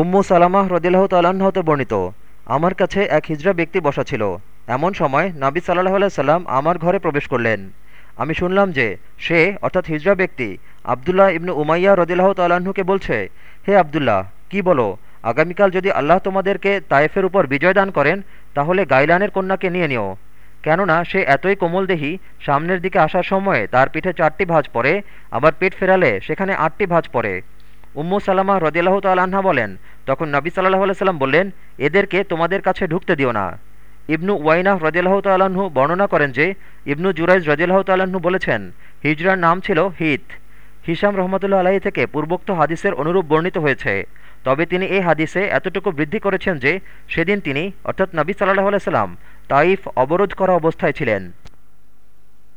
উম্মু সালামাহ রদিল্লাহ তাল্লাহ্ন হতে বর্ণিত, আমার কাছে এক হিজড়া ব্যক্তি বসা ছিল। এমন সময় নাবি সাল্লাহ সাল্লাম আমার ঘরে প্রবেশ করলেন। আমি শুনলাম যে সে, অর্থাৎ হিজড়া ব্যক্তি, আবদুল্লাহ ইবনু উমাইয়া রদিল্লাহ তাল্লাহ্নকে বলছে, হে আবদুল্লাহ, কি বলো? আগামীকাল যদি আল্লাহ তোমাদেরকে তায়েফের উপর বিজয় দান করেন, তাহলে গাইলানের কন্যাকে নিয়ে নিও। কেননা সে এতই কোমলদেহী, সামনের দিকে আসার সময় তার পিঠে চারটি ভাঁজ পড়ে, আবার পেট ফেরালে সেখানে আটটি ভাঁজ পড়ে। উম্মু সালামা রদিয়াল্লাহ তাল্লাহা বলেন, তখন নবী সাল্লাহ সাল্লাম বললেন, এদেরকে তোমাদের কাছে ঢুকতে দিও না। ইবনু ওয়াইনাহ রদিয়াল্লাহ তাল্লাহ্ন বর্ণনা করেন যে, ইবনু জুরাইজ রদিয়াল্লাহ তাল্লাহ্ন বলেছেন, হিজরার নাম ছিল হিত। হিসাম রহমতুল্লা আলাহি থেকে পূর্বোক্ত হাদিসের অনুরূপ বর্ণিত হয়েছে। তবে তিনি এই হাদিসে এতটুকু বৃদ্ধি করেছেন যে, সেদিন তিনি, অর্থাৎ নবী সাল্লাহ আলাইসাল্লাম তাইফ অবরোধ করা অবস্থায় ছিলেন।